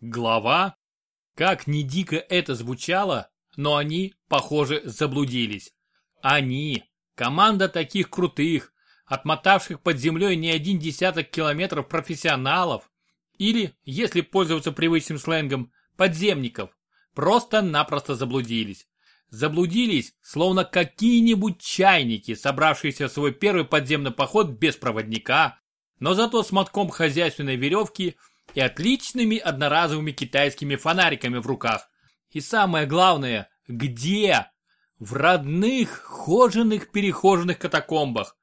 Глава? Как ни дико это звучало, но они, похоже, заблудились. Они, команда таких крутых, отмотавших под землей не один десяток километров профессионалов, или, если пользоваться привычным сленгом, подземников, просто-напросто заблудились. Заблудились, словно какие-нибудь чайники, собравшиеся в свой первый подземный поход без проводника, но зато с мотком хозяйственной веревки и отличными одноразовыми китайскими фонариками в руках. И самое главное, где? В родных, хоженых-перехоженных катакомбах.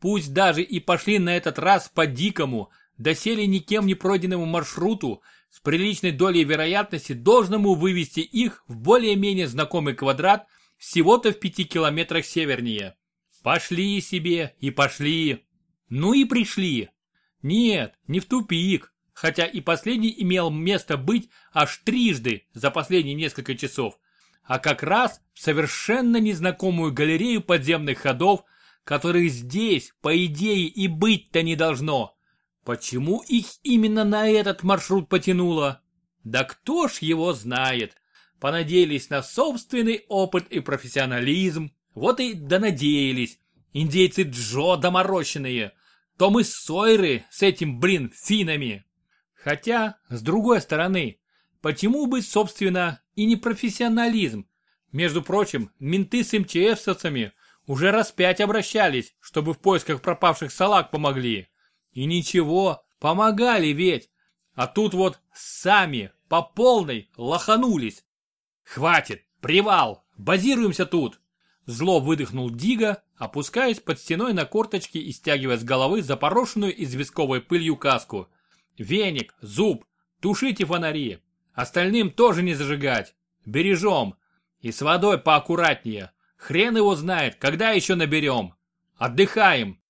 Пусть даже и пошли на этот раз по дикому, доселе никем не пройденному маршруту, с приличной долей вероятности должному вывести их в более-менее знакомый квадрат всего-то в пяти километрах севернее. Пошли себе и пошли. Ну и пришли. Нет, не в тупик, хотя и последний имел место быть аж трижды за последние несколько часов, а как раз в совершенно незнакомую галерею подземных ходов, которых здесь, по идее, и быть-то не должно. Почему их именно на этот маршрут потянуло? Да кто ж его знает? Понадеялись на собственный опыт и профессионализм, вот и донадеялись. Индейцы Джо доморощенные, то мы Сойры с этим, блин, финами. Хотя, с другой стороны, почему бы, собственно, и не профессионализм? Между прочим, менты с МЧСовцами уже раз пять обращались, чтобы в поисках пропавших салаг помогли. И ничего, помогали ведь. А тут вот сами по полной лоханулись. Хватит, привал, базируемся тут. Зло выдохнул Дига, опускаясь под стеной на корточки и стягивая с головы запорошенную известковой пылью каску. «Веник, зуб, тушите фонари. Остальным тоже не зажигать. Бережем. И с водой поаккуратнее. Хрен его знает, когда еще наберем. Отдыхаем».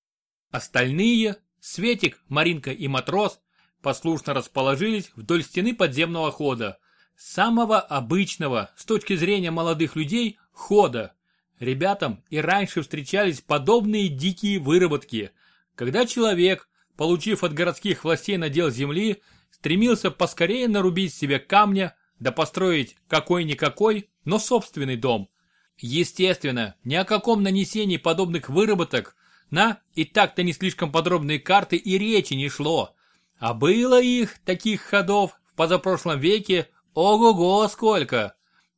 Остальные, Светик, Маринка и Матрос, послушно расположились вдоль стены подземного хода. Самого обычного, с точки зрения молодых людей, хода, Ребятам и раньше встречались подобные дикие выработки, когда человек, получив от городских властей надел земли, стремился поскорее нарубить себе камня, да построить какой-никакой, но собственный дом. Естественно, ни о каком нанесении подобных выработок на и так-то не слишком подробные карты и речи не шло. А было их, таких ходов, в позапрошлом веке, ого-го сколько.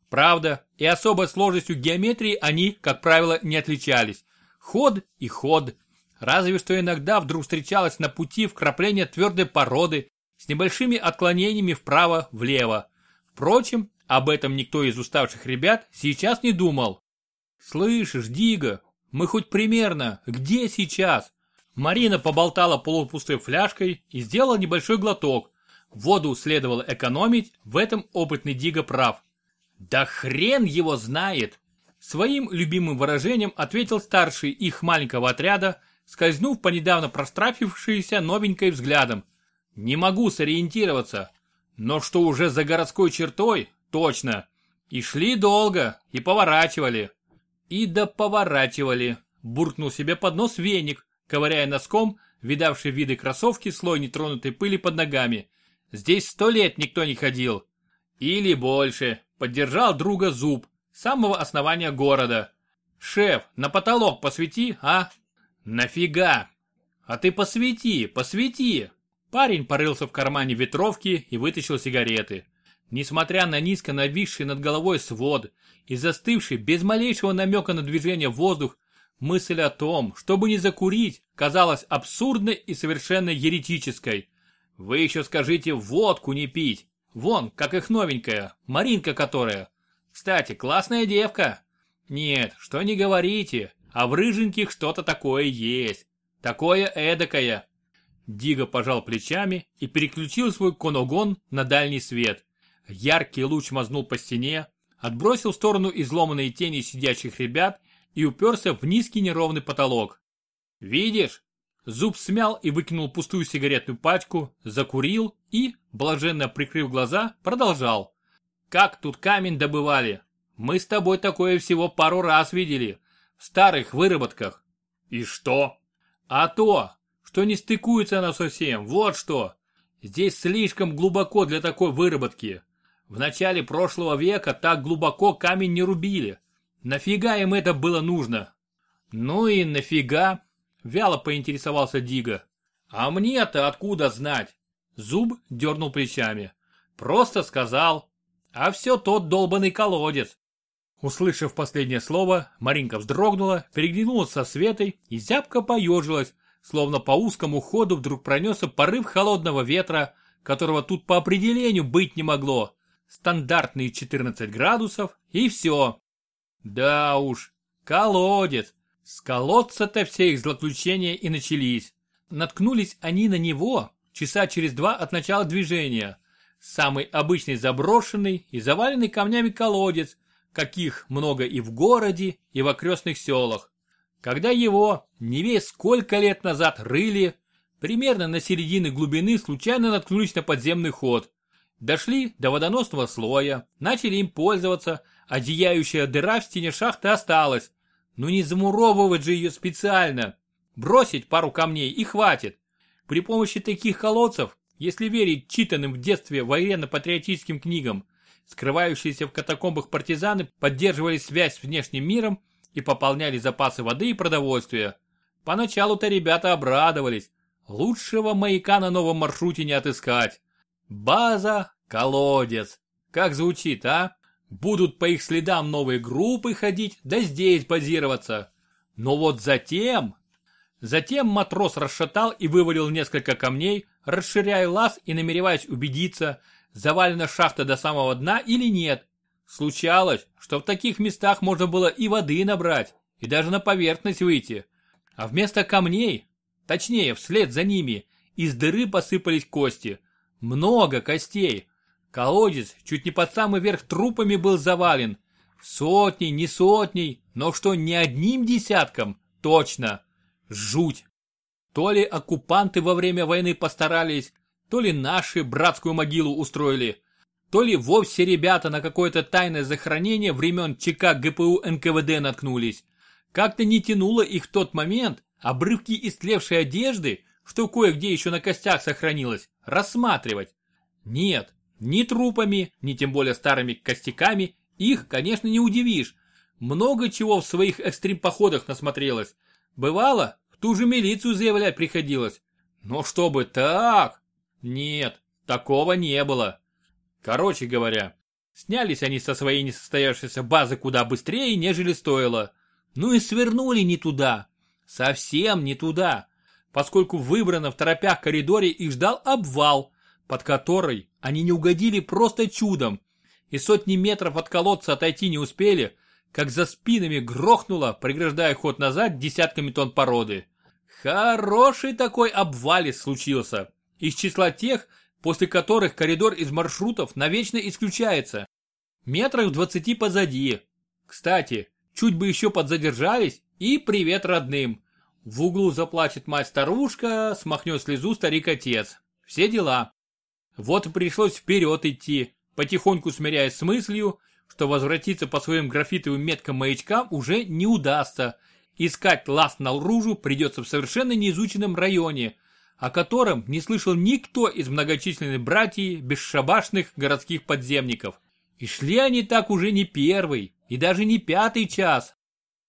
Правда, и особой сложностью геометрии они, как правило, не отличались. Ход и ход. Разве что иногда вдруг встречалось на пути вкрапление твердой породы с небольшими отклонениями вправо-влево. Впрочем, об этом никто из уставших ребят сейчас не думал. «Слышишь, Дига, мы хоть примерно, где сейчас?» Марина поболтала полупустой фляжкой и сделала небольшой глоток. Воду следовало экономить, в этом опытный Дига прав. «Да хрен его знает!» Своим любимым выражением ответил старший их маленького отряда, скользнув по недавно прострафившейся новенькой взглядом. «Не могу сориентироваться, но что уже за городской чертой, точно. И шли долго, и поворачивали». «И да поворачивали», буркнул себе под нос веник, ковыряя носком, видавший виды кроссовки слой нетронутой пыли под ногами. «Здесь сто лет никто не ходил». «Или больше», Поддержал друга Зуб, самого основания города. «Шеф, на потолок посвети, а?» «Нафига?» «А ты посвети, посвети!» Парень порылся в кармане ветровки и вытащил сигареты. Несмотря на низко нависший над головой свод и застывший без малейшего намека на движение воздух, мысль о том, чтобы не закурить, казалась абсурдной и совершенно еретической. Вы еще скажите водку не пить. Вон, как их новенькая, Маринка которая. Кстати, классная девка. Нет, что не говорите, а в рыженьких что-то такое есть. Такое эдакое. Дига пожал плечами и переключил свой коногон на дальний свет. Яркий луч мазнул по стене, отбросил в сторону изломанные тени сидящих ребят и уперся в низкий неровный потолок. «Видишь, Зуб смял и выкинул пустую сигаретную пачку, закурил и, блаженно прикрыв глаза, продолжал. «Как тут камень добывали? Мы с тобой такое всего пару раз видели. Старых выработках». «И что?» «А то, что не стыкуется оно совсем, вот что. Здесь слишком глубоко для такой выработки. В начале прошлого века так глубоко камень не рубили. Нафига им это было нужно? Ну и нафига? Вяло поинтересовался Дига. А мне-то откуда знать? Зуб дернул плечами. Просто сказал. А все тот долбанный колодец. Услышав последнее слово, Маринка вздрогнула, переглянулась со Светой и зябко поежилась, словно по узкому ходу вдруг пронесся порыв холодного ветра, которого тут по определению быть не могло. Стандартные 14 градусов и все. Да уж, колодец. С колодца-то все их злоключения и начались. Наткнулись они на него часа через два от начала движения. Самый обычный заброшенный и заваленный камнями колодец, каких много и в городе, и в окрестных селах. Когда его, не весь сколько лет назад, рыли, примерно на середине глубины случайно наткнулись на подземный ход. Дошли до водоносного слоя, начали им пользоваться, а зияющая дыра в стене шахты осталась. Ну не замуровывать же ее специально. Бросить пару камней и хватит. При помощи таких колодцев, если верить читанным в детстве военно-патриотическим книгам, скрывающиеся в катакомбах партизаны поддерживали связь с внешним миром и пополняли запасы воды и продовольствия. Поначалу-то ребята обрадовались. Лучшего маяка на новом маршруте не отыскать. База – колодец. Как звучит, а? Будут по их следам новые группы ходить, да здесь базироваться. Но вот затем... Затем матрос расшатал и вывалил несколько камней, расширяя лаз и намереваясь убедиться, завалена шахта до самого дна или нет. Случалось, что в таких местах можно было и воды набрать, и даже на поверхность выйти. А вместо камней, точнее вслед за ними, из дыры посыпались кости. Много костей. Колодец чуть не под самый верх трупами был завален. Сотней, не сотней, но что не одним десятком, точно. Жуть. То ли оккупанты во время войны постарались, то ли наши братскую могилу устроили, то ли вовсе ребята на какое-то тайное захоронение времен ЧК ГПУ НКВД наткнулись. Как-то не тянуло их в тот момент обрывки истлевшей одежды, что кое-где еще на костях сохранилось, рассматривать. Нет, ни трупами, ни тем более старыми костяками их, конечно, не удивишь. Много чего в своих экстрим-походах насмотрелось. Бывало, в ту же милицию заявлять приходилось. Но чтобы так... Нет, такого не было. Короче говоря, снялись они со своей несостоявшейся базы куда быстрее, нежели стоило. Ну и свернули не туда. Совсем не туда. Поскольку выбрано в торопях коридоре их ждал обвал, под который они не угодили просто чудом. И сотни метров от колодца отойти не успели, как за спинами грохнуло, преграждая ход назад десятками тонн породы. Хороший такой обвалис случился из числа тех, после которых коридор из маршрутов навечно исключается. Метрах в двадцати позади. Кстати, чуть бы еще подзадержались и привет родным. В углу заплачет мать-старушка, смахнет слезу старик-отец. Все дела. Вот и пришлось вперед идти, потихоньку смиряясь с мыслью, что возвратиться по своим графитовым меткам маячкам уже не удастся. Искать ласт наружу придется в совершенно неизученном районе, о котором не слышал никто из многочисленной братьев бесшабашных городских подземников. И шли они так уже не первый и даже не пятый час.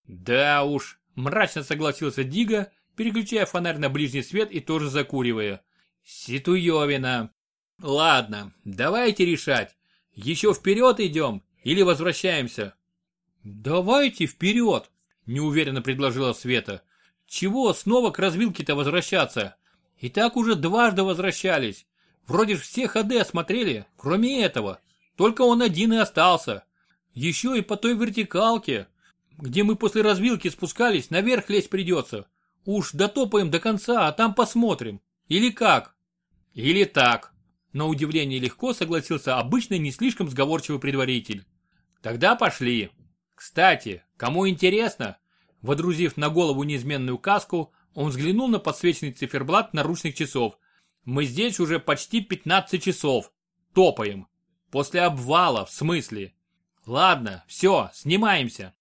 Да уж, мрачно согласился Дига, переключая фонарь на ближний свет и тоже закуривая. Ситуевина. Ладно, давайте решать. Еще вперед идем или возвращаемся? Давайте вперед, неуверенно предложила Света. Чего снова к развилке-то возвращаться? И так уже дважды возвращались. Вроде ж все ходы осмотрели, кроме этого. Только он один и остался. Еще и по той вертикалке, где мы после развилки спускались, наверх лезть придется. Уж дотопаем до конца, а там посмотрим. Или как? Или так. На удивление легко согласился обычный не слишком сговорчивый предваритель. Тогда пошли. Кстати, кому интересно, водрузив на голову неизменную каску, он взглянул на подсвеченный циферблат наручных часов. Мы здесь уже почти 15 часов. Топаем. После обвала, в смысле. Ладно, все, снимаемся.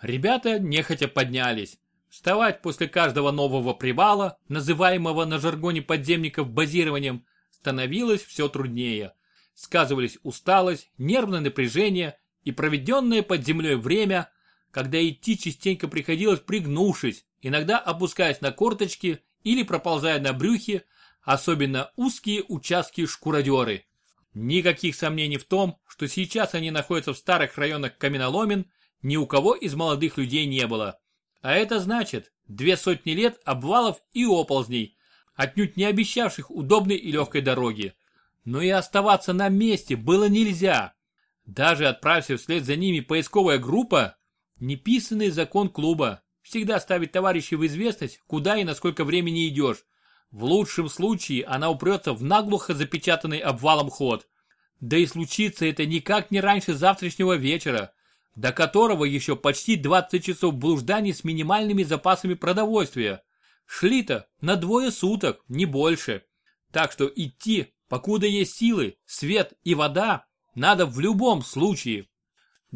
Ребята нехотя поднялись. Вставать после каждого нового привала, называемого на жаргоне подземников базированием, становилось все труднее. Сказывались усталость, нервное напряжение и проведенное под землей время, когда идти частенько приходилось пригнувшись, иногда опускаясь на корточки или проползая на брюхе, особенно узкие участки шкуродеры. Никаких сомнений в том, что сейчас они находятся в старых районах каменоломен, ни у кого из молодых людей не было. А это значит, две сотни лет обвалов и оползней, отнюдь не обещавших удобной и легкой дороги. Но и оставаться на месте было нельзя. Даже отправься вслед за ними поисковая группа, неписанный закон клуба, всегда ставить товарищей в известность, куда и на сколько времени идешь. В лучшем случае она упрется в наглухо запечатанный обвалом ход. Да и случится это никак не раньше завтрашнего вечера, до которого еще почти 20 часов блужданий с минимальными запасами продовольствия. Шли-то на двое суток, не больше. Так что идти Покуда есть силы, свет и вода, надо в любом случае.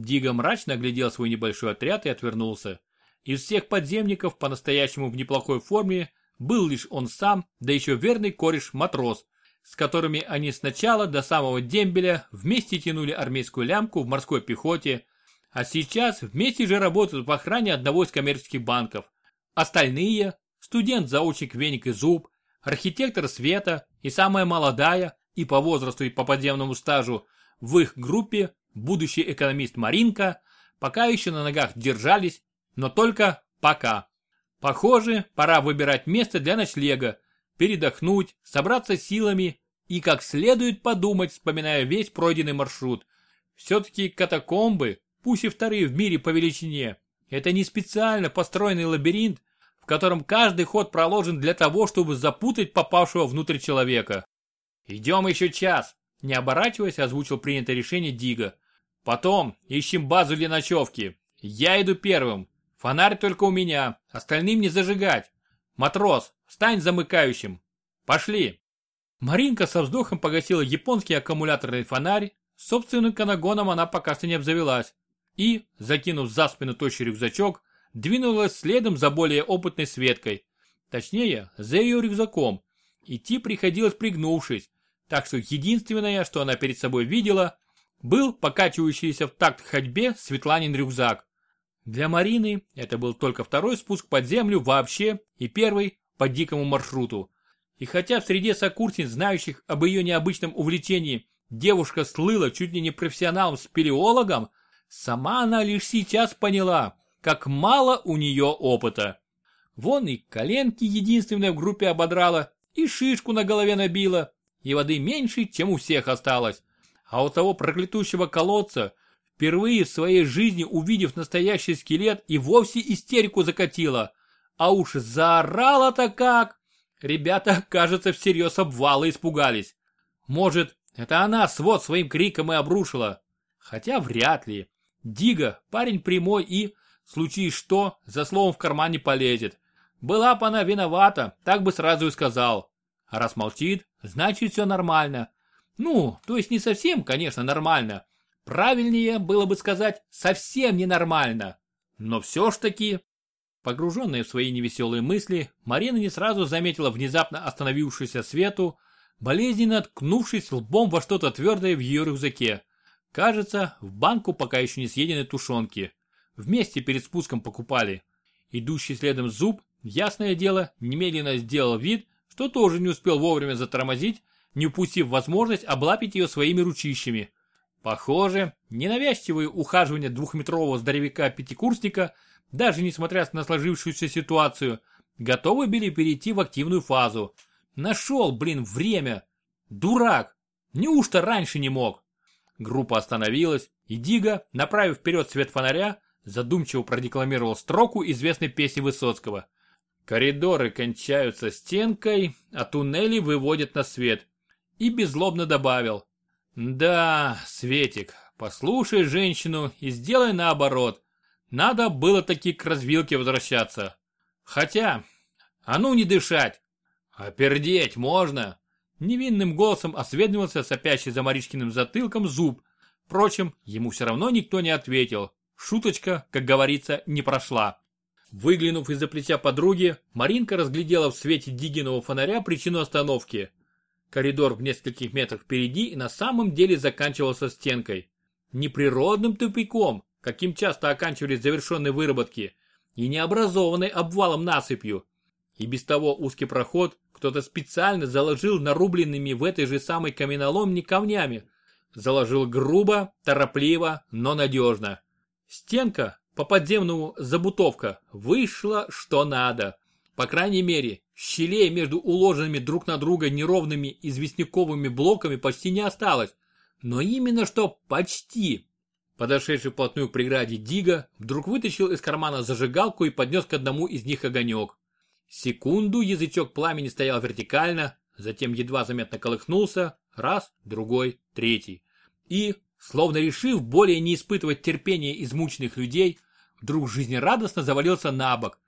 Дига мрачно оглядел свой небольшой отряд и отвернулся. Из всех подземников по-настоящему в неплохой форме был лишь он сам, да еще верный кореш-матрос, с которыми они сначала до самого дембеля вместе тянули армейскую лямку в морской пехоте, а сейчас вместе же работают в охране одного из коммерческих банков. Остальные, студент-заучник Веник и Зуб, архитектор Света и самая молодая, и по возрасту, и по подземному стажу, в их группе будущий экономист Маринка, пока еще на ногах держались, но только пока. Похоже, пора выбирать место для ночлега, передохнуть, собраться силами и как следует подумать, вспоминая весь пройденный маршрут. Все-таки катакомбы, пусть и вторые в мире по величине, это не специально построенный лабиринт, котором каждый ход проложен для того, чтобы запутать попавшего внутрь человека. «Идем еще час», – не оборачиваясь, озвучил принятое решение Дига. «Потом ищем базу для ночевки. Я иду первым. Фонарь только у меня, остальным не зажигать. Матрос, стань замыкающим. Пошли». Маринка со вздохом погасила японский аккумуляторный фонарь, собственным канагоном она пока что не обзавелась, и, закинув за спину тощий рюкзачок, двинулась следом за более опытной Светкой. Точнее, за ее рюкзаком. Идти приходилось пригнувшись, так что единственное, что она перед собой видела, был покачивающийся в такт ходьбе Светланин рюкзак. Для Марины это был только второй спуск под землю вообще и первый по дикому маршруту. И хотя в среде сокурсниц, знающих об ее необычном увлечении, девушка слыла чуть ли не профессионалом-спелеологом, сама она лишь сейчас поняла, как мало у нее опыта. Вон и коленки единственная в группе ободрала, и шишку на голове набила, и воды меньше, чем у всех осталось. А у того проклятущего колодца, впервые в своей жизни увидев настоящий скелет, и вовсе истерику закатила. А уж заорала-то как! Ребята, кажется, всерьез обвала испугались. Может, это она свод своим криком и обрушила. Хотя вряд ли. Дига, парень прямой и, Случись что, за словом в карман не полезет. Была бы она виновата, так бы сразу и сказал. А раз молчит, значит все нормально. Ну, то есть не совсем, конечно, нормально. Правильнее было бы сказать совсем ненормально. Но все ж таки... Погруженная в свои невеселые мысли, Марина не сразу заметила внезапно остановившуюся Свету, болезненно ткнувшись лбом во что-то твердое в ее рюкзаке. Кажется, в банку пока еще не съедены тушенки. Вместе перед спуском покупали. Идущий следом зуб, ясное дело, немедленно сделал вид, что тоже не успел вовремя затормозить, не упустив возможность облапить ее своими ручищами. Похоже, ненавязчивые ухаживания двухметрового здоровяка-пятикурсника, даже несмотря на сложившуюся ситуацию, готовы были перейти в активную фазу. Нашел, блин, время. Дурак. Неужто раньше не мог? Группа остановилась, и Дига, направив вперед свет фонаря, задумчиво продекламировал строку известной песни Высоцкого. Коридоры кончаются стенкой, а туннели выводят на свет. И беззлобно добавил. Да, Светик, послушай женщину и сделай наоборот. Надо было таки к развилке возвращаться. Хотя, а ну не дышать. А пердеть можно. Невинным голосом осведомился сопящий за Маришкиным затылком зуб. Впрочем, ему все равно никто не ответил. Шуточка, как говорится, не прошла. Выглянув из-за плеча подруги, Маринка разглядела в свете Дигиного фонаря причину остановки. Коридор в нескольких метрах впереди и на самом деле заканчивался стенкой. Не природным тупиком, каким часто оканчивались завершенные выработки, и не образованной обвалом насыпью. И без того узкий проход кто-то специально заложил нарубленными в этой же самой каменоломне камнями. Заложил грубо, торопливо, но надежно. Стенка, по подземному забутовка, вышла что надо. По крайней мере, щелей между уложенными друг на друга неровными известняковыми блоками почти не осталось. Но именно что почти. Подошедший вплотную к преграде Дига вдруг вытащил из кармана зажигалку и поднес к одному из них огонек. Секунду язычок пламени стоял вертикально, затем едва заметно колыхнулся, раз, другой, третий. И, словно решив более не испытывать терпения измученных людей, вдруг жизнерадостно завалился на бок.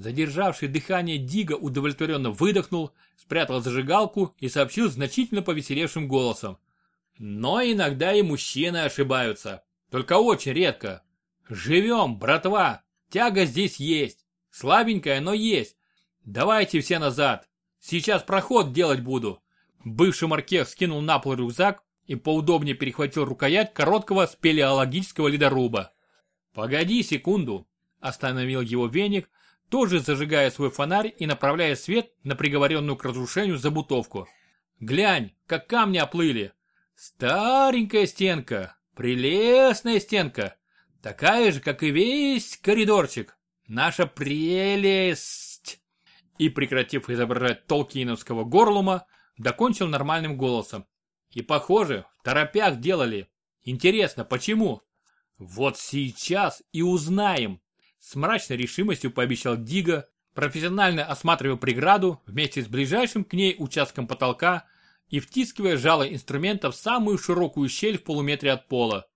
Задержавший дыхание Дига удовлетворенно выдохнул, спрятал зажигалку и сообщил значительно повеселевшим голосом. Но иногда и мужчины ошибаются. Только очень редко. Живем, братва. Тяга здесь есть. Слабенькая, но есть. Давайте все назад. Сейчас проход делать буду. Бывший маркер скинул на пол рюкзак и поудобнее перехватил рукоять короткого спелеологического ледоруба. «Погоди секунду», – остановил его веник, тоже зажигая свой фонарь и направляя свет на приговоренную к разрушению забутовку. «Глянь, как камни оплыли! Старенькая стенка, прелестная стенка, такая же, как и весь коридорчик. Наша прелесть!» и, прекратив изображать толкиновского горлума, докончил нормальным голосом. И, похоже, в торопях делали. Интересно, почему? Вот сейчас и узнаем. С мрачной решимостью пообещал Дига, профессионально осматривая преграду вместе с ближайшим к ней участком потолка и втискивая жало инструмента в самую широкую щель в полуметре от пола.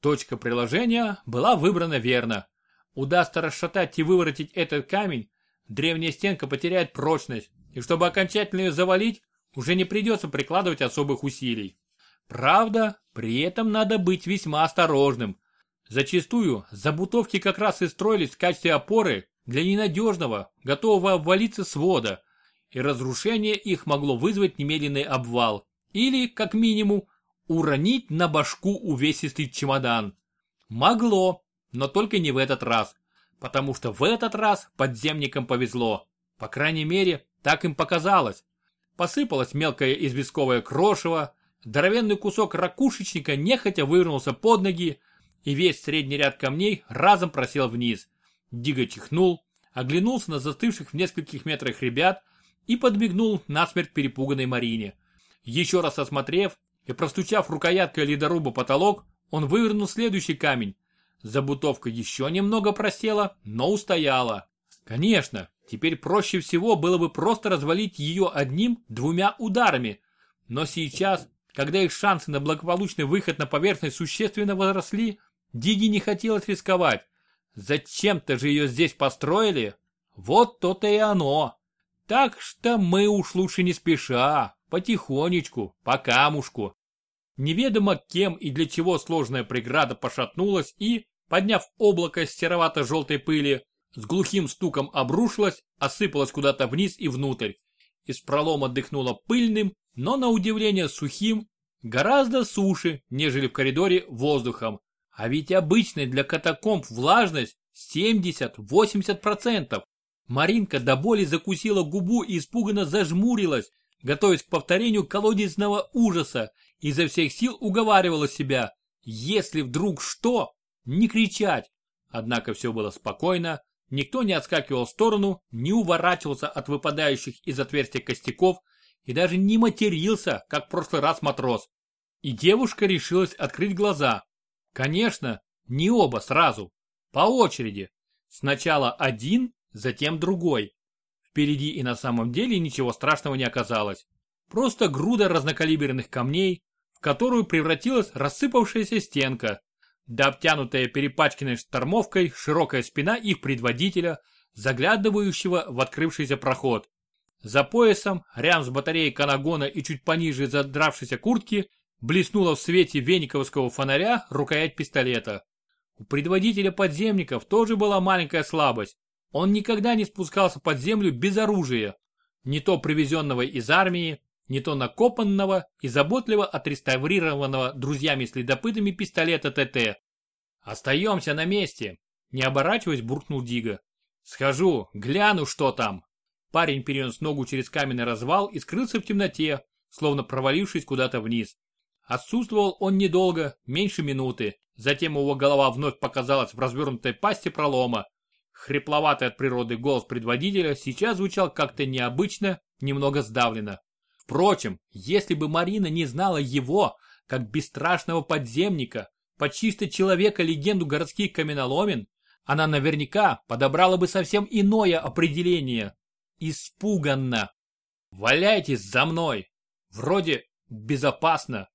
Точка приложения была выбрана верно. Удастся расшатать и выворотить этот камень, древняя стенка потеряет прочность, и чтобы окончательно ее завалить, уже не придется прикладывать особых усилий. Правда, при этом надо быть весьма осторожным. Зачастую забутовки как раз и строились в качестве опоры для ненадежного, готового обвалиться свода, и разрушение их могло вызвать немедленный обвал или, как минимум, уронить на башку увесистый чемодан. Могло, но только не в этот раз потому что в этот раз подземникам повезло. По крайней мере, так им показалось. Посыпалось мелкое известковое крошево, здоровенный кусок ракушечника нехотя вывернулся под ноги, и весь средний ряд камней разом просел вниз. Дига чихнул, оглянулся на застывших в нескольких метрах ребят и подмигнул насмерть перепуганной Марине. Еще раз осмотрев и простучав рукояткой ледоруба потолок, он вывернул следующий камень, Забутовка еще немного просела, но устояла. Конечно, теперь проще всего было бы просто развалить ее одним-двумя ударами. Но сейчас, когда их шансы на благополучный выход на поверхность существенно возросли, Диги не хотелось рисковать. Зачем-то же ее здесь построили? Вот то-то и оно. Так что мы уж лучше не спеша, потихонечку, по камушку. Неведомо кем и для чего сложная преграда пошатнулась и, подняв облако серовато-желтой пыли, с глухим стуком обрушилась, осыпалась куда-то вниз и внутрь. Из пролома дыхнуло пыльным, но на удивление сухим, гораздо суше, нежели в коридоре воздухом. А ведь обычная для катакомб влажность 70-80%. Маринка до боли закусила губу и испуганно зажмурилась, готовясь к повторению колодезного ужаса, и изо всех сил уговаривала себя, если вдруг что, не кричать. Однако все было спокойно, никто не отскакивал в сторону, не уворачивался от выпадающих из отверстия костяков и даже не матерился, как в прошлый раз матрос. И девушка решилась открыть глаза. Конечно, не оба сразу, по очереди. Сначала один, затем другой. Впереди и на самом деле ничего страшного не оказалось. Просто груда разнокалиберных камней, в которую превратилась рассыпавшаяся стенка, да обтянутая перепачканной штормовкой широкая спина их предводителя, заглядывающего в открывшийся проход. За поясом, рядом с батареей канагона и чуть пониже задравшейся куртки, блеснула в свете вениковского фонаря рукоять пистолета. У предводителя подземников тоже была маленькая слабость. Он никогда не спускался под землю без оружия, не то привезенного из армии, не то накопанного и заботливо отреставрированного друзьями-следопытами пистолета ТТ. «Остаемся на месте!» Не оборачиваясь, буркнул Дига. «Схожу, гляну, что там!» Парень перенес ногу через каменный развал и скрылся в темноте, словно провалившись куда-то вниз. Отсутствовал он недолго, меньше минуты. Затем его голова вновь показалась в развернутой пасти пролома. Хрипловатый от природы голос предводителя сейчас звучал как-то необычно, немного сдавленно. Впрочем, если бы Марина не знала его, как бесстрашного подземника, почисто человека легенду городских каменоломен, она наверняка подобрала бы совсем иное определение. Испуганно. Валяйтесь за мной. Вроде безопасно.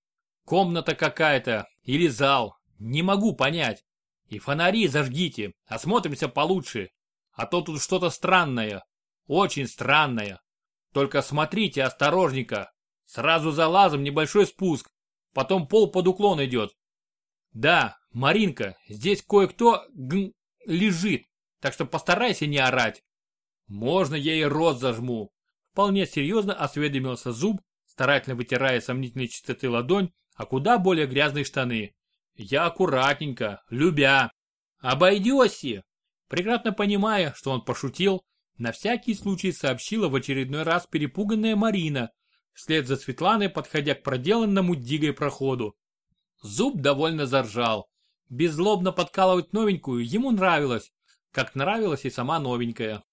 Комната какая-то или зал. Не могу понять. И фонари зажгите, осмотримся получше. А то тут что-то странное. Очень странное. Только смотрите осторожненько. Сразу за лазом небольшой спуск. Потом пол под уклон идет. Да, Маринка, здесь кое-кто лежит, так что постарайся не орать. Можно я и рот зажму. Вполне серьезно осведомился зуб, старательно вытирая сомнительной чистоты ладонь, а куда более грязные штаны. Я аккуратненько, любя. Обойдешься. Прекрасно понимая, что он пошутил, на всякий случай сообщила в очередной раз перепуганная Марина, вслед за Светланой подходя к проделанному дигой проходу. Зуб довольно заржал. Беззлобно подкалывать новенькую ему нравилось, как нравилась и сама новенькая.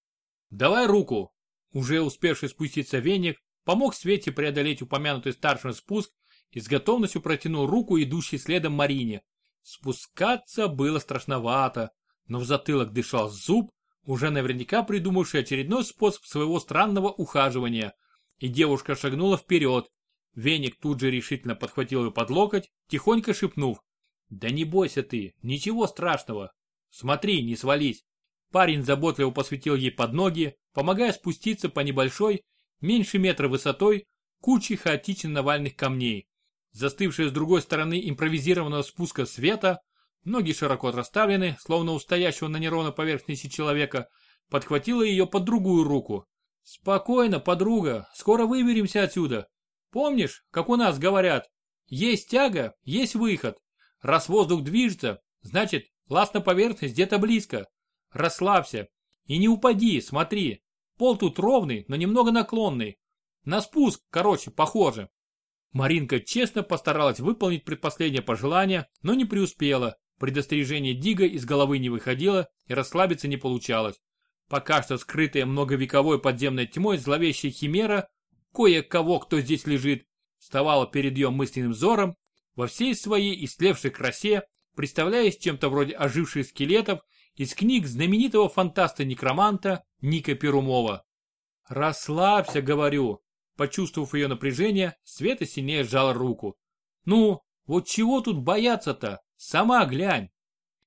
«Давай руку!» Уже успевший спуститься веник, помог Свете преодолеть упомянутый старшим спуск и с готовностью протянул руку идущей следом Марине. Спускаться было страшновато, но в затылок дышал зуб, уже наверняка придумавший очередной способ своего странного ухаживания. И девушка шагнула вперед. Веник тут же решительно подхватил ее под локоть, тихонько шепнув. «Да не бойся ты, ничего страшного. Смотри, не свались». Парень заботливо посветил ей под ноги, помогая спуститься по небольшой, меньше метра высотой, куче хаотично навальных камней. Застывшая с другой стороны импровизированного спуска света, ноги широко расставлены, словно у стоящего на неровной поверхности человека, подхватила ее под другую руку. «Спокойно, подруга, скоро выберемся отсюда. Помнишь, как у нас говорят, есть тяга, есть выход. Раз воздух движется, значит, лаз на поверхность где-то близко. Расслабься и не упади, смотри. Пол тут ровный, но немного наклонный. На спуск, короче, похоже. Маринка честно постаралась выполнить предпоследнее пожелание, но не преуспела. Предостережение Дига из головы не выходило и расслабиться не получалось. Пока что скрытая многовековой подземной тьмой зловещая химера, кое-кого, кто здесь лежит, вставала перед ее мысленным взором во всей своей истлевшей красе, представляясь чем-то вроде оживших скелетов из книг знаменитого фантаста-некроманта Ника Перумова. «Расслабься, говорю», Почувствовав ее напряжение, Света сильнее сжала руку. «Ну, вот чего тут бояться-то? Сама глянь!»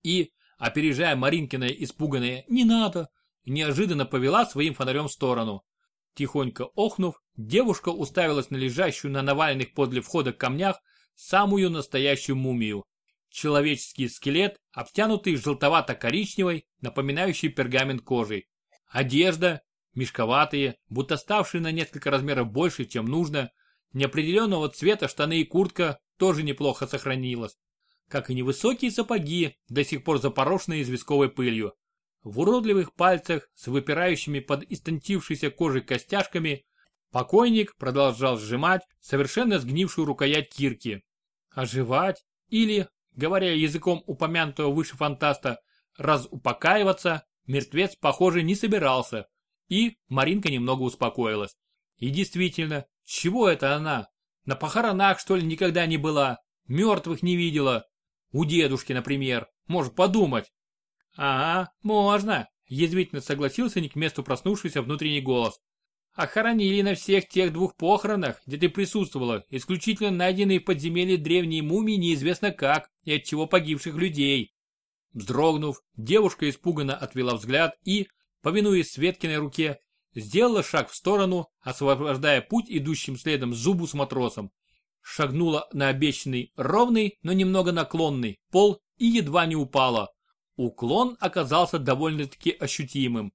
И, опережая Маринкиное испуганное «не надо», неожиданно повела своим фонарем в сторону. Тихонько охнув, девушка уставилась на лежащую на наваленных подле входа камнях самую настоящую мумию. Человеческий скелет, обтянутый желтовато-коричневой, напоминающей пергамент кожей. Одежда, мешковатые, будто ставшие на несколько размеров больше, чем нужно. Неопределенного цвета штаны и куртка тоже неплохо сохранилась. Как и невысокие сапоги, до сих пор запорошенные известковой пылью. В уродливых пальцах с выпирающими под истончившейся кожей костяшками покойник продолжал сжимать совершенно сгнившую рукоять кирки. Оживать или, говоря языком упомянутого выше фантаста, разупокаиваться, мертвец, похоже, не собирался. И Маринка немного успокоилась. И действительно, чего это она? На похоронах, что ли, никогда не была? Мертвых не видела? У дедушки, например. Может подумать. Ага, можно. Язвительно согласился не к месту проснувшийся внутренний голос. А хоронили на всех тех двух похоронах, где ты присутствовала, исключительно найденные в подземелье древние мумии неизвестно как и от чего погибших людей. Вздрогнув, девушка испуганно отвела взгляд и, повинуясь Светкиной руке, сделала шаг в сторону, освобождая путь идущим следом зубу с матросом. Шагнула на обещанный ровный, но немного наклонный пол и едва не упала. Уклон оказался довольно-таки ощутимым.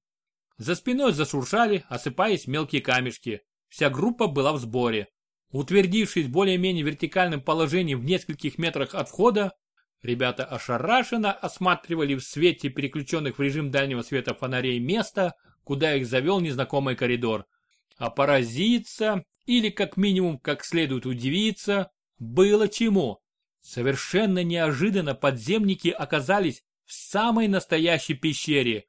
За спиной зашуршали, осыпаясь мелкие камешки. Вся группа была в сборе. Утвердившись в более-менее вертикальном положении в нескольких метрах от входа, ребята ошарашенно осматривали в свете переключенных в режим дальнего света фонарей место, куда их завел незнакомый коридор. А поразиться, или как минимум как следует удивиться, было чему. Совершенно неожиданно подземники оказались в самой настоящей пещере.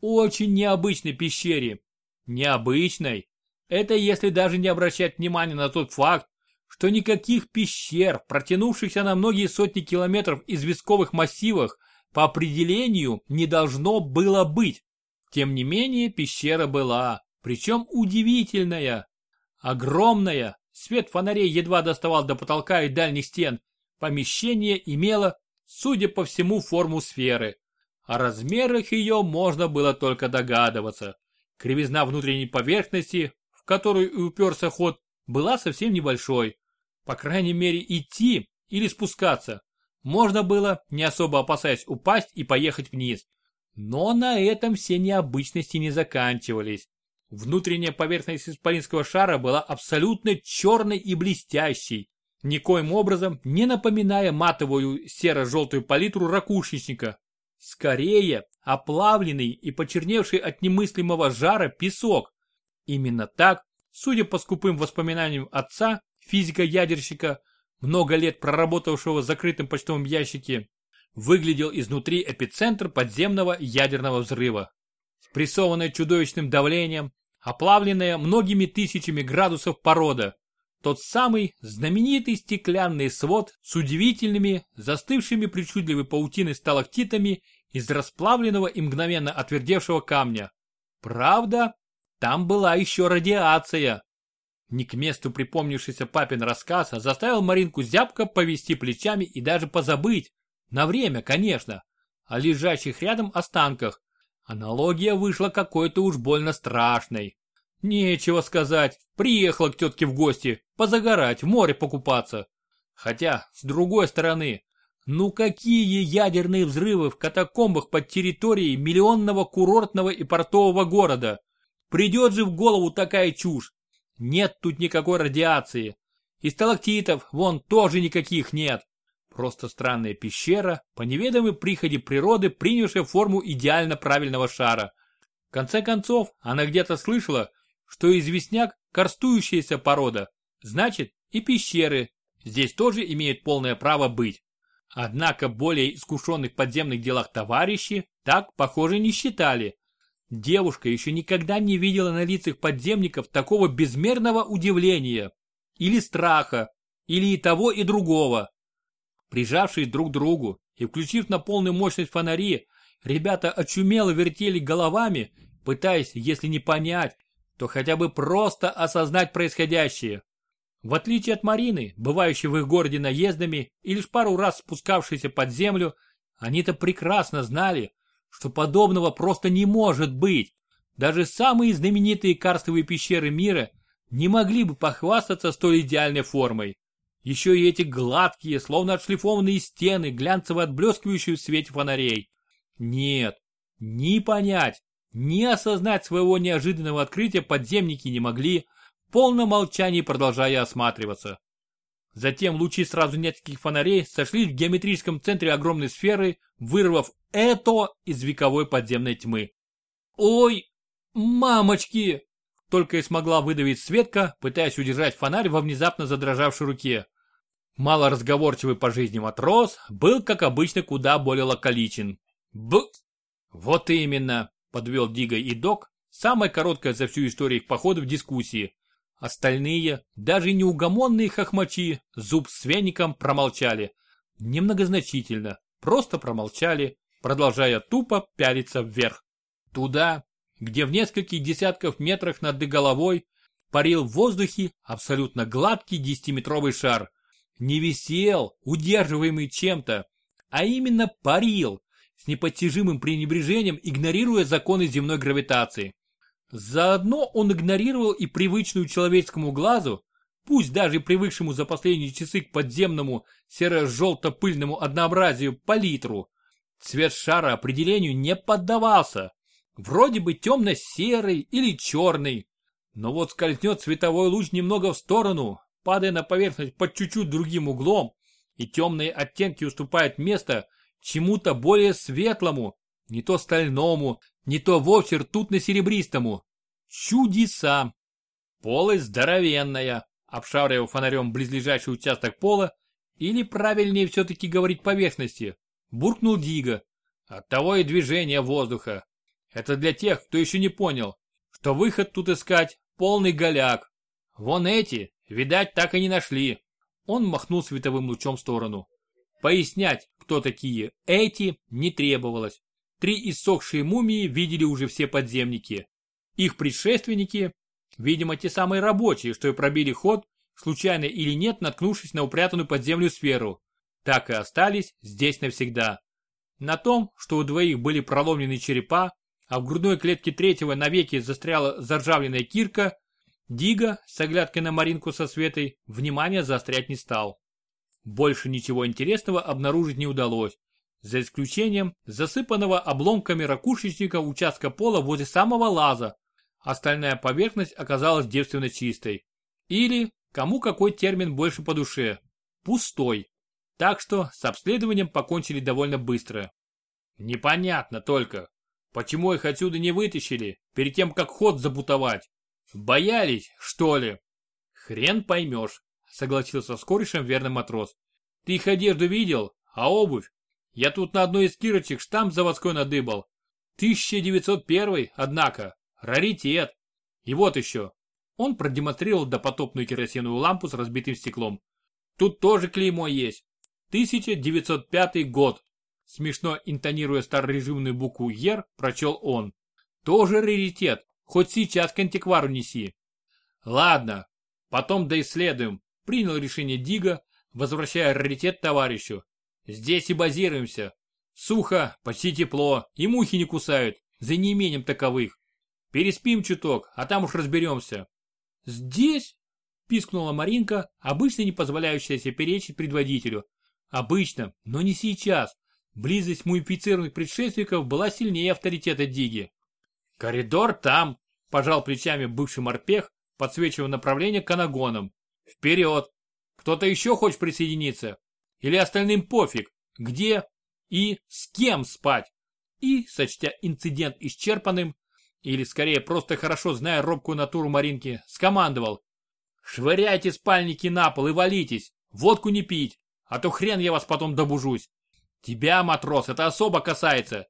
Очень необычной пещере. Необычной. Это если даже не обращать внимания на тот факт, что никаких пещер, протянувшихся на многие сотни километров известковых массивах, по определению не должно было быть. Тем не менее, пещера была, причем удивительная. Огромная, свет фонарей едва доставал до потолка и дальних стен. Помещение имело, судя по всему, форму сферы. О размерах ее можно было только догадываться. Кривизна внутренней поверхности, в которую уперся ход, была совсем небольшой. По крайней мере, идти или спускаться можно было, не особо опасаясь упасть и поехать вниз. Но на этом все необычности не заканчивались. Внутренняя поверхность исполинского шара была абсолютно черной и блестящей, никоим образом не напоминая матовую серо-желтую палитру ракушечника. Скорее, оплавленный и почерневший от немыслимого жара песок. Именно так, судя по скупым воспоминаниям отца, физика-ядерщика, много лет проработавшего в закрытом почтовом ящике, выглядел изнутри эпицентр подземного ядерного взрыва. Спрессованная чудовищным давлением, оплавленная многими тысячами градусов порода. Тот самый знаменитый стеклянный свод с удивительными, застывшими причудливой паутиной сталактитами из расплавленного и мгновенно отвердевшего камня. Правда, там была еще радиация. Не к месту припомнившийся папин рассказ заставил Маринку зябко повести плечами и даже позабыть, на время, конечно, о лежащих рядом останках, Аналогия вышла какой-то уж больно страшной. Нечего сказать, приехала к тетке в гости, позагорать, в море покупаться. Хотя, с другой стороны, ну какие ядерные взрывы в катакомбах под территорией миллионного курортного и портового города? Придет же в голову такая чушь. Нет тут никакой радиации. И сталактитов вон тоже никаких нет. Просто странная пещера, по неведомой приходе природы, принявшая форму идеально правильного шара. В конце концов, она где-то слышала, что известняк – корстующаяся порода. Значит, и пещеры здесь тоже имеют полное право быть. Однако более искушенных подземных делах товарищи так, похоже, не считали. Девушка еще никогда не видела на лицах подземников такого безмерного удивления. Или страха. Или и того, и другого. Прижавшись друг к другу и включив на полную мощность фонари, ребята очумело вертели головами, пытаясь, если не понять, то хотя бы просто осознать происходящее. В отличие от Марины, бывающей в их городе наездами и лишь пару раз спускавшейся под землю, они-то прекрасно знали, что подобного просто не может быть. Даже самые знаменитые карстовые пещеры мира не могли бы похвастаться столь идеальной формой. Еще и эти гладкие, словно отшлифованные стены, глянцево отблескивающие в свете фонарей. Нет, ни понять, ни осознать своего неожиданного открытия подземники не могли, в полном молчании продолжая осматриваться. Затем лучи сразу нескольких фонарей сошли в геометрическом центре огромной сферы, вырвав это из вековой подземной тьмы. «Ой, мамочки!» Только и смогла выдавить Светка, пытаясь удержать фонарь во внезапно задрожавшей руке. Малоразговорчивый по жизни матрос был, как обычно, куда более лаколичен. Б. Вот именно, подвел Дига и Док, самая короткая за всю историю их похода в дискуссии. Остальные, даже неугомонные хохмачи, зуб с веником промолчали. Немногозначительно, просто промолчали, продолжая тупо пялиться вверх. Туда, где в нескольких десятков метрах над головой парил в воздухе абсолютно гладкий десятиметровый шар – не висел, удерживаемый чем-то, а именно парил, с непостижимым пренебрежением игнорируя законы земной гравитации. Заодно он игнорировал и привычную человеческому глазу, пусть даже привыкшему за последние часы к подземному серо-желто-пыльному однообразию палитру. Цвет шара определению не поддавался. Вроде бы темно-серый или черный. Но вот скользнет световой луч немного в сторону, падая на поверхность под чуть-чуть другим углом, и темные оттенки уступают место чему-то более светлому, не то стальному, не то вовсе ртутно-серебристому. Чудеса! Полость здоровенная, обшаривая фонарем близлежащий участок пола, или правильнее все-таки говорить поверхности, буркнул Дига. Оттого и движение воздуха. Это для тех, кто еще не понял, что выход тут искать полный голяк. Вон эти, видать, так и не нашли. Он махнул световым лучом в сторону. Пояснять, кто такие эти, не требовалось. Три иссохшие мумии видели уже все подземники. Их предшественники, видимо, те самые рабочие, что и пробили ход, случайно или нет, наткнувшись на упрятанную под землю сферу, так и остались здесь навсегда. На том, что у двоих были проломлены черепа, а в грудной клетке третьего навеки застряла заржавленная кирка, Дига, с оглядкой на Маринку со Светой, внимания заострять не стал. Больше ничего интересного обнаружить не удалось, за исключением засыпанного обломками ракушечника участка пола возле самого лаза. Остальная поверхность оказалась девственно чистой. Или, кому какой термин больше по душе, пустой. Так что с обследованием покончили довольно быстро. Непонятно только, почему их отсюда не вытащили, перед тем, как ход забутовать. Боялись, что ли? Хрен поймешь, согласился с корешем верный матрос. Ты их одежду видел, а обувь? Я тут на одной из кирочек штамп заводской надыбал. 1901, однако, раритет. И вот еще. Он продемонстрировал допотопную керосиновую лампу с разбитым стеклом. Тут тоже клеймо есть. 1905 год. Смешно интонируя старорежимную букву «Ер», прочел он. Тоже раритет, хоть сейчас к антиквару неси. Ладно, потом доисследуем, принял решение Дига, возвращая раритет товарищу. Здесь и базируемся. Сухо, почти тепло, и мухи не кусают, за неимением таковых. Переспим чуток, а там уж разберемся. Здесь? Пискнула Маринка, обычно не позволяющая себе перечить предводителю. Обычно, но не сейчас. Близость мумифицированных предшественников была сильнее авторитета Диги. «Коридор там!» – пожал плечами бывший морпех, подсвечивая направление канагоном. «Вперед! Кто-то еще хочет присоединиться? Или остальным пофиг, где и с кем спать?» И, сочтя инцидент исчерпанным, или скорее просто хорошо зная робкую натуру Маринки, скомандовал. «Швыряйте спальники на пол и валитесь, водку не пить, а то хрен я вас потом добужусь. Тебя, матрос, это особо касается.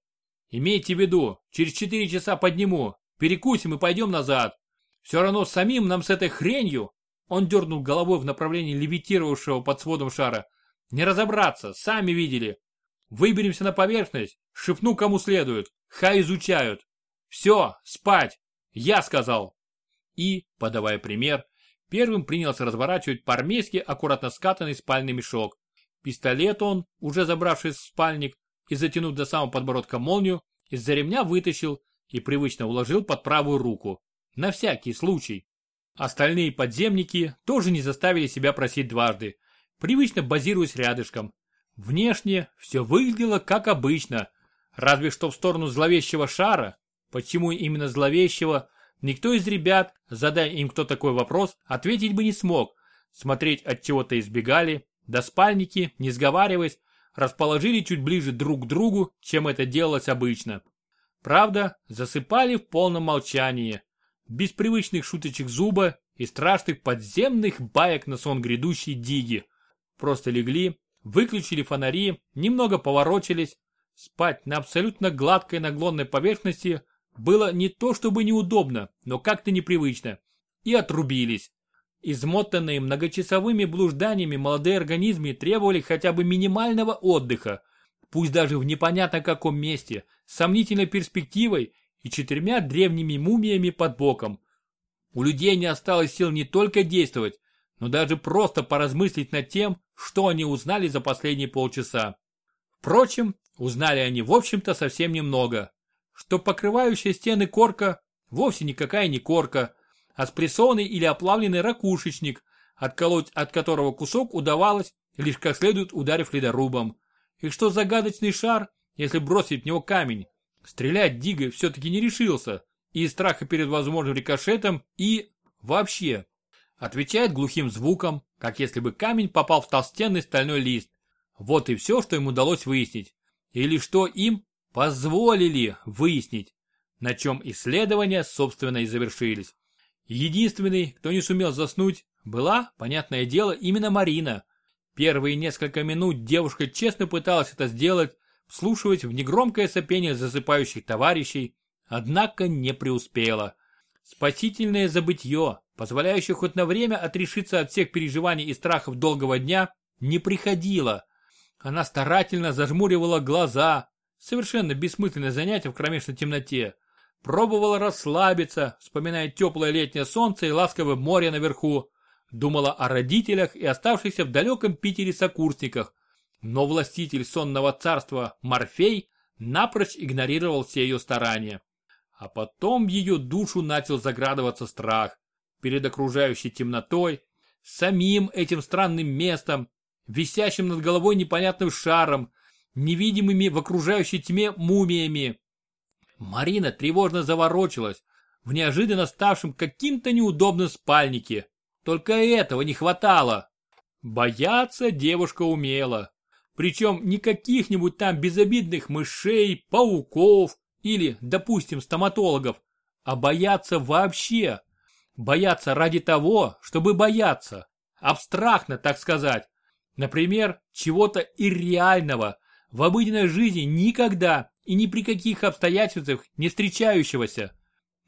Имейте в виду, через четыре часа подниму, перекусим и пойдем назад. Все равно самим нам с этой хренью, он дернул головой в направлении левитировавшего под сводом шара, не разобраться, сами видели. Выберемся на поверхность, шепну кому следует, хай изучают. Все, спать, я сказал. И, подавая пример, первым принялся разворачивать по-армейски аккуратно скатанный спальный мешок. Пистолет он, уже забравшись в спальник и затянув до самого подбородка молнию, из-за ремня вытащил и привычно уложил под правую руку. На всякий случай. Остальные подземники тоже не заставили себя просить дважды, привычно базируясь рядышком. Внешне все выглядело как обычно, разве что в сторону зловещего шара. Почему именно зловещего, никто из ребят, задая им кто такой вопрос, ответить бы не смог. Смотреть от чего-то избегали, до спальники, не сговариваясь, расположили чуть ближе друг к другу, чем это делалось обычно. Правда, засыпали в полном молчании, без привычных шуточек зуба и страшных подземных баек на сон грядущей диги. Просто легли, выключили фонари, немного поворочились. Спать на абсолютно гладкой наклонной поверхности было не то чтобы неудобно, но как-то непривычно. И отрубились. Измотанные многочасовыми блужданиями молодые организмы требовали хотя бы минимального отдыха, пусть даже в непонятно каком месте, с сомнительной перспективой и четырьмя древними мумиями под боком. У людей не осталось сил не только действовать, но даже просто поразмыслить над тем, что они узнали за последние полчаса. Впрочем, узнали они в общем-то совсем немного. Что покрывающая стены корка вовсе никакая не корка, а спрессованный или оплавленный ракушечник, отколоть от которого кусок удавалось, лишь как следует ударив ледорубом. И что загадочный шар, если бросить в него камень, стрелять Дига все-таки не решился, и из страха перед возможным рикошетом, и вообще. Отвечает глухим звуком, как если бы камень попал в толстенный стальной лист. Вот и все, что им удалось выяснить. Или что им позволили выяснить, на чем исследования, собственно, и завершились. Единственный, кто не сумел заснуть, была, понятное дело, именно Марина. Первые несколько минут девушка честно пыталась это сделать, вслушивать в негромкое сопение засыпающих товарищей, однако не преуспела. Спасительное забытье, позволяющее хоть на время отрешиться от всех переживаний и страхов долгого дня, не приходило. Она старательно зажмуривала глаза, совершенно бессмысленное занятие в кромешной темноте. Пробовала расслабиться, вспоминая теплое летнее солнце и ласковое море наверху. Думала о родителях и оставшихся в далеком Питере сокурсниках. Но властитель сонного царства Морфей напрочь игнорировал все ее старания. А потом в ее душу начал заградываться страх перед окружающей темнотой, самим этим странным местом, висящим над головой непонятным шаром, невидимыми в окружающей тьме мумиями. Марина тревожно заворочилась в неожиданно ставшем каким-то неудобном спальнике. Только этого не хватало. Бояться девушка умела. Причем не каких-нибудь там безобидных мышей, пауков или, допустим, стоматологов, а бояться вообще. Бояться ради того, чтобы бояться. Абстрактно, так сказать. Например, чего-то ирреального, в обыденной жизни никогда и ни при каких обстоятельствах не встречающегося.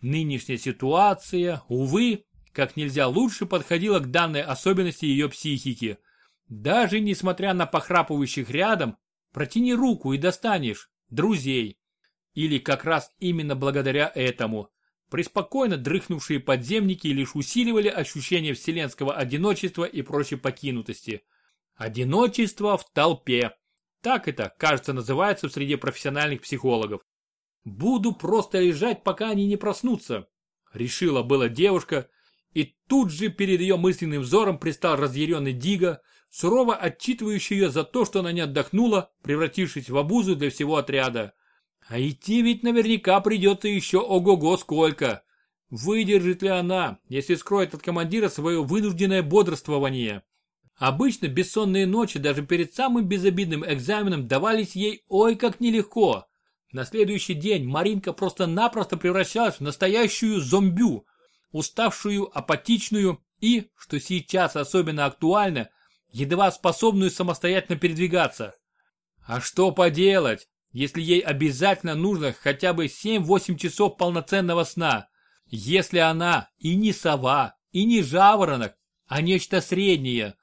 Нынешняя ситуация, увы, как нельзя лучше подходила к данной особенности ее психики. Даже несмотря на похрапывающих рядом, протяни руку и достанешь друзей. Или как раз именно благодаря этому. Преспокойно дрыхнувшие подземники лишь усиливали ощущение вселенского одиночества и прочей покинутости. Одиночество в толпе. Так это, кажется, называется среди профессиональных психологов. Буду просто лежать, пока они не проснутся. Решила была девушка, и тут же перед ее мысленным взором пристал разъяренный Дига, сурово отчитывающий ее за то, что она не отдохнула, превратившись в обузу для всего отряда. А идти ведь наверняка придется еще ого-го сколько. Выдержит ли она, если скроет от командира свое вынужденное бодрствование? Обычно бессонные ночи даже перед самым безобидным экзаменом давались ей ой как нелегко. На следующий день Маринка просто-напросто превращалась в настоящую зомбю, уставшую, апатичную и, что сейчас особенно актуально, едва способную самостоятельно передвигаться. А что поделать, если ей обязательно нужно хотя бы 7-8 часов полноценного сна, если она и не сова, и не жаворонок, а нечто среднее.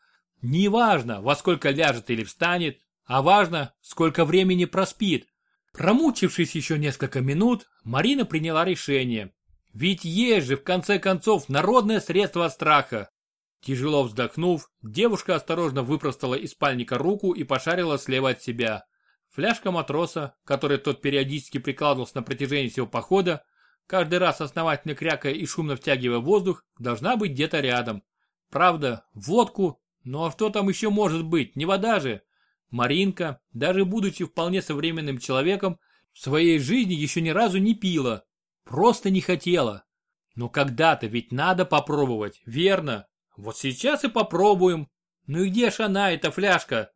Неважно, во сколько ляжет или встанет, а важно, сколько времени проспит. Промучившись еще несколько минут, Марина приняла решение. Ведь есть же, в конце концов, народное средство от страха. Тяжело вздохнув, девушка осторожно выпростала из спальника руку и пошарила слева от себя. Фляжка матроса, которой тот периодически прикладывался на протяжении всего похода, каждый раз основательно крякая и шумно втягивая воздух, должна быть где-то рядом. Правда, водку, ну а что там еще может быть, не вода же. Маринка, даже будучи вполне современным человеком, в своей жизни еще ни разу не пила. Просто не хотела. Но когда-то ведь надо попробовать, верно? Вот сейчас и попробуем. Ну и где ж она, эта фляжка?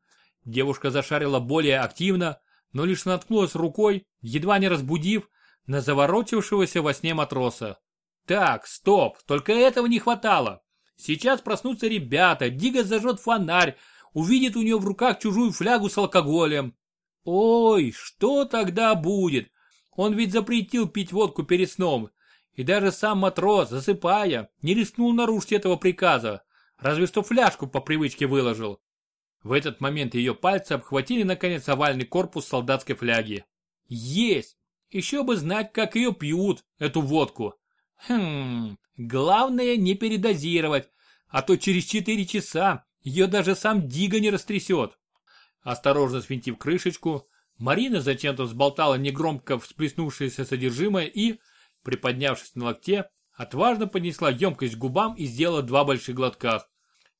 Девушка зашарила более активно, но лишь наткнулась рукой, едва не разбудив, на заворочившегося во сне матроса. Так, стоп, только этого не хватало. Сейчас проснутся ребята, Дига зажжет фонарь, увидит у нее в руках чужую флягу с алкоголем. Ой, что тогда будет? Он ведь запретил пить водку перед сном. И даже сам матрос, засыпая, не рискнул нарушить этого приказа, разве что фляжку по привычке выложил. В этот момент ее пальцы обхватили наконец овальный корпус солдатской фляги. Есть! Еще бы знать, как ее пьют, эту водку. Хм, главное не передозировать, а то через четыре часа ее даже сам Дига не растрясет. Осторожно свинтив крышечку, Марина зачем-то взболтала негромко всплеснувшееся содержимое и, приподнявшись на локте, отважно поднесла емкость к губам и сделала два больших глотка.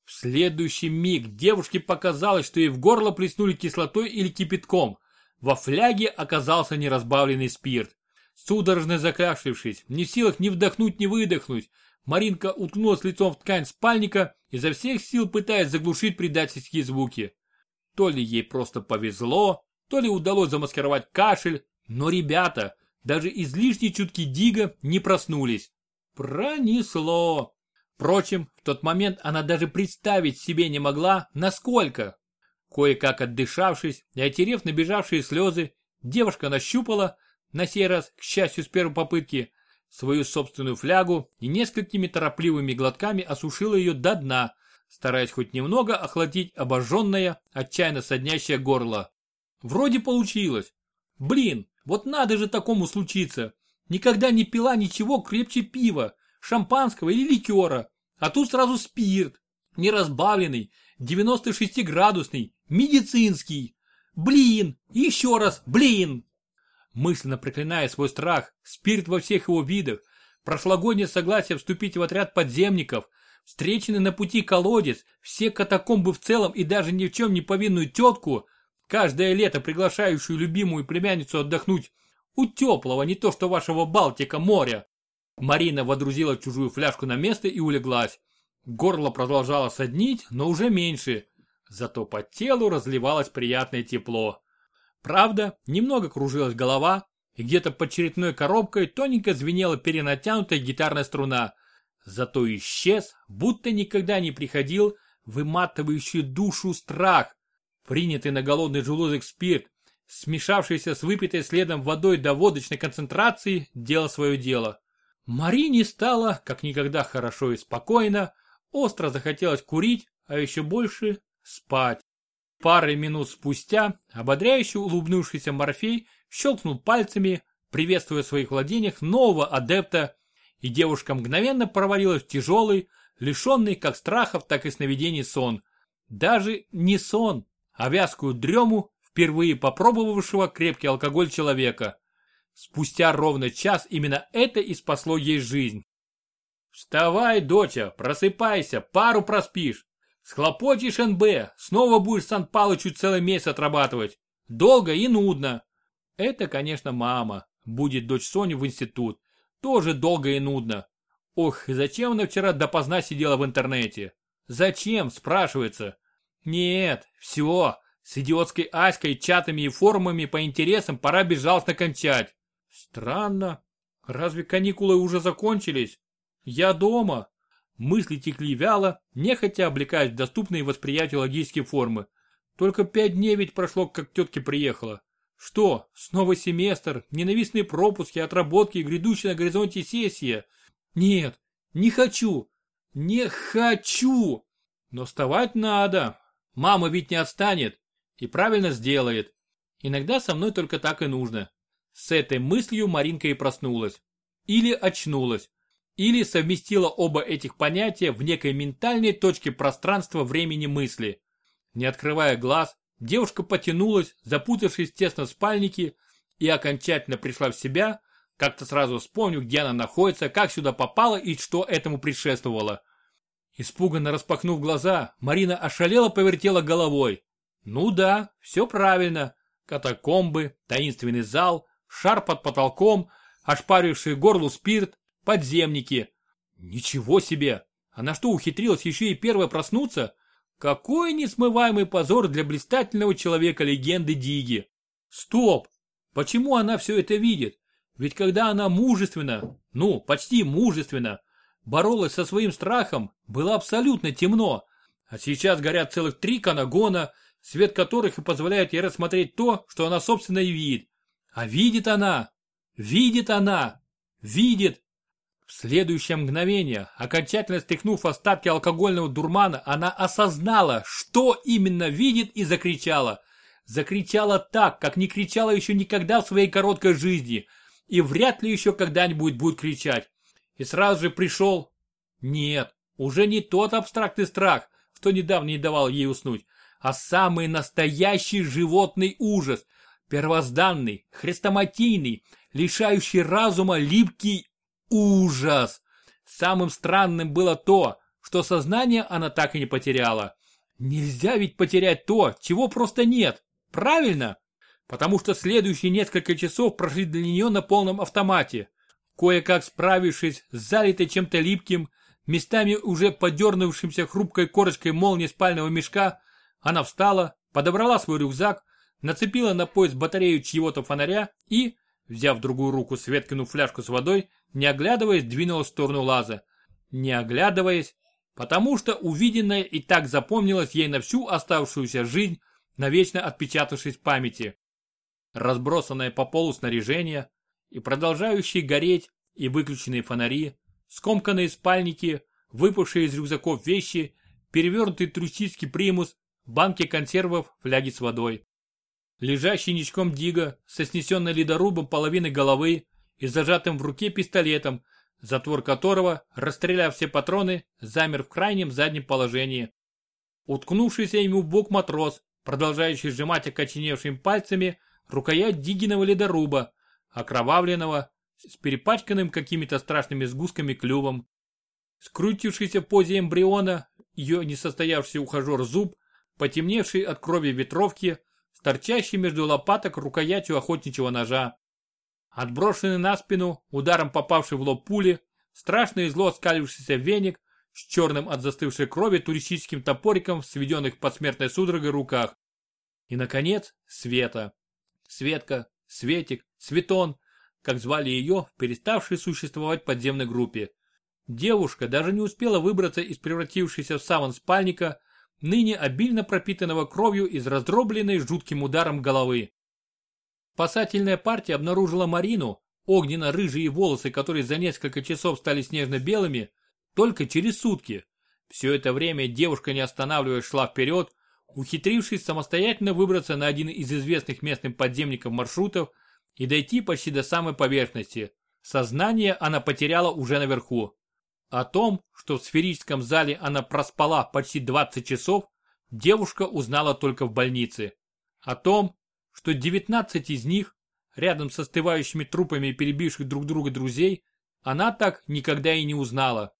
В следующий миг девушке показалось, что ей в горло плеснули кислотой или кипятком. Во фляге оказался неразбавленный спирт. Судорожно закашлявшись, не в силах ни вдохнуть, ни выдохнуть, Маринка уткнулась лицом в ткань спальника, изо всех сил пытаясь заглушить предательские звуки. То ли ей просто повезло, то ли удалось замаскировать кашель, но ребята, даже излишне чутки Дига, не проснулись. Пронесло. Впрочем, в тот момент она даже представить себе не могла, насколько. Кое-как отдышавшись и отерев набежавшие слезы, девушка нащупала, на сей раз, к счастью, с первой попытки, свою собственную флягу и несколькими торопливыми глотками осушила ее до дна, стараясь хоть немного охладить обожженное, отчаянно соднящее горло. Вроде получилось. Блин, вот надо же такому случиться. Никогда не пила ничего крепче пива, шампанского или ликера, а тут сразу спирт, неразбавленный, 96-градусный, медицинский. Блин, еще раз, блин. Мысленно проклиная свой страх, спирт во всех его видах, прошлогоднее согласие вступить в отряд подземников, встреченный на пути колодец, все катакомбы в целом и даже ни в чем не повинную тетку, каждое лето приглашающую любимую племянницу отдохнуть у теплого, не то что вашего Балтика моря. Марина водрузила чужую фляжку на место и улеглась. Горло продолжало соднить, но уже меньше. Зато по телу разливалось приятное тепло. Правда, немного кружилась голова, и где-то под черепной коробкой тоненько звенела перенатянутая гитарная струна. Зато исчез, будто никогда не приходил, выматывающий душу страх. Принятый на голодный желудок спирт, смешавшийся с выпитой следом водой до водочной концентрации, делал свое дело. Марине стало, как никогда хорошо и спокойно, остро захотелось курить, а еще больше спать. Пары минут спустя ободряюще улыбнувшийся Морфей щелкнул пальцами, приветствуя в своих владениях нового адепта, и девушка мгновенно провалилась в тяжелый, лишенный как страхов, так и сновидений сон. Даже не сон, а вязкую дрему впервые попробовавшего крепкий алкоголь человека. Спустя ровно час именно это и спасло ей жизнь. «Вставай, доча, просыпайся, пару проспишь. Схлопочешь НБ, снова будешь Сан Палычу целый месяц отрабатывать. Долго и нудно. Это, конечно, мама. Будет дочь Соню в институт. Тоже долго и нудно. Ох, зачем она вчера допоздна сидела в интернете? Зачем, спрашивается. Нет, все, с идиотской Аськой, чатами и форумами по интересам пора безжалостно кончать. Странно. Разве каникулы уже закончились? Я дома. Мысли текли вяло, нехотя облекаясь в доступные восприятию логические формы. Только пять дней ведь прошло, как тетке приехала. Что, снова семестр, ненавистные пропуски, отработки и грядущая на горизонте сессия? Нет, не хочу, не хочу. Но вставать надо. Мама ведь не отстанет и правильно сделает. Иногда со мной только так и нужно. С этой мыслью Маринка и проснулась. Или очнулась или совместила оба этих понятия в некой ментальной точке пространства времени мысли. Не открывая глаз, девушка потянулась, запутавшись тесно в спальнике, и окончательно пришла в себя, как-то сразу вспомнив, где она находится, как сюда попала и что этому предшествовало. Испуганно распахнув глаза, Марина ошалела повертела головой. Ну да, все правильно. Катакомбы, таинственный зал, шар под потолком, ошпаривший горлу спирт, подземники. Ничего себе! Она что, ухитрилась еще и первая проснуться? Какой несмываемый позор для блистательного человека-легенды Диги. Стоп! Почему она все это видит? Ведь когда она мужественно, ну, почти мужественно, боролась со своим страхом, было абсолютно темно. А сейчас горят целых три канагона, свет которых и позволяет ей рассмотреть то, что она собственно и видит. А видит она, видит она, видит в следующее мгновение, окончательно стряхнув остатки алкогольного дурмана, она осознала, что именно видит и закричала. Закричала так, как не кричала еще никогда в своей короткой жизни. И вряд ли еще когда-нибудь будет кричать. И сразу же пришел... Нет, уже не тот абстрактный страх, что недавно не давал ей уснуть, а самый настоящий животный ужас. Первозданный, хрестоматийный, лишающий разума липкий Ужас! Самым странным было то, что сознание она так и не потеряла. Нельзя ведь потерять то, чего просто нет. Правильно? Потому что следующие несколько часов прошли для нее на полном автомате. кое-как справившись с залитой чем-то липким, местами уже подернувшимся хрупкой корочкой молнии спального мешка, она встала, подобрала свой рюкзак, нацепила на пояс батарею чьего-то фонаря и, взяв в другую руку Светкину фляжку с водой, не оглядываясь, двинулась в сторону лаза. Не оглядываясь, потому что увиденное и так запомнилось ей на всю оставшуюся жизнь, навечно отпечатавшись в памяти. Разбросанное по полу снаряжение и продолжающие гореть и выключенные фонари, скомканные спальники, выпавшие из рюкзаков вещи, перевернутый туристический примус, банки консервов, фляги с водой. Лежащий ничком Дига со снесенной ледорубом половины головы и зажатым в руке пистолетом, затвор которого, расстреляв все патроны, замер в крайнем заднем положении. Уткнувшийся ему в бок матрос, продолжающий сжимать окоченевшими пальцами рукоять Дигиного ледоруба, окровавленного, с перепачканным какими-то страшными сгустками клювом. Скрутившийся в позе эмбриона, ее несостоявшийся ухажер зуб, потемневший от крови ветровки, торчащий между лопаток рукоятью охотничьего ножа. Отброшенный на спину, ударом попавший в лоб пули, страшно и зло скалившийся веник с черным от застывшей крови туристическим топориком в сведенных под смертной судорогой руках. И, наконец, Света. Светка, Светик, Светон, как звали ее в переставшей существовать подземной группе. Девушка даже не успела выбраться из превратившейся в саван спальника, ныне обильно пропитанного кровью из раздробленной жутким ударом головы. Спасательная партия обнаружила Марину, огненно-рыжие волосы, которые за несколько часов стали снежно-белыми, только через сутки. Все это время девушка, не останавливаясь, шла вперед, ухитрившись самостоятельно выбраться на один из известных местным подземников маршрутов и дойти почти до самой поверхности. Сознание она потеряла уже наверху. О том, что в сферическом зале она проспала почти 20 часов, девушка узнала только в больнице. О том, что 19 из них, рядом с остывающими трупами перебивших друг друга друзей, она так никогда и не узнала.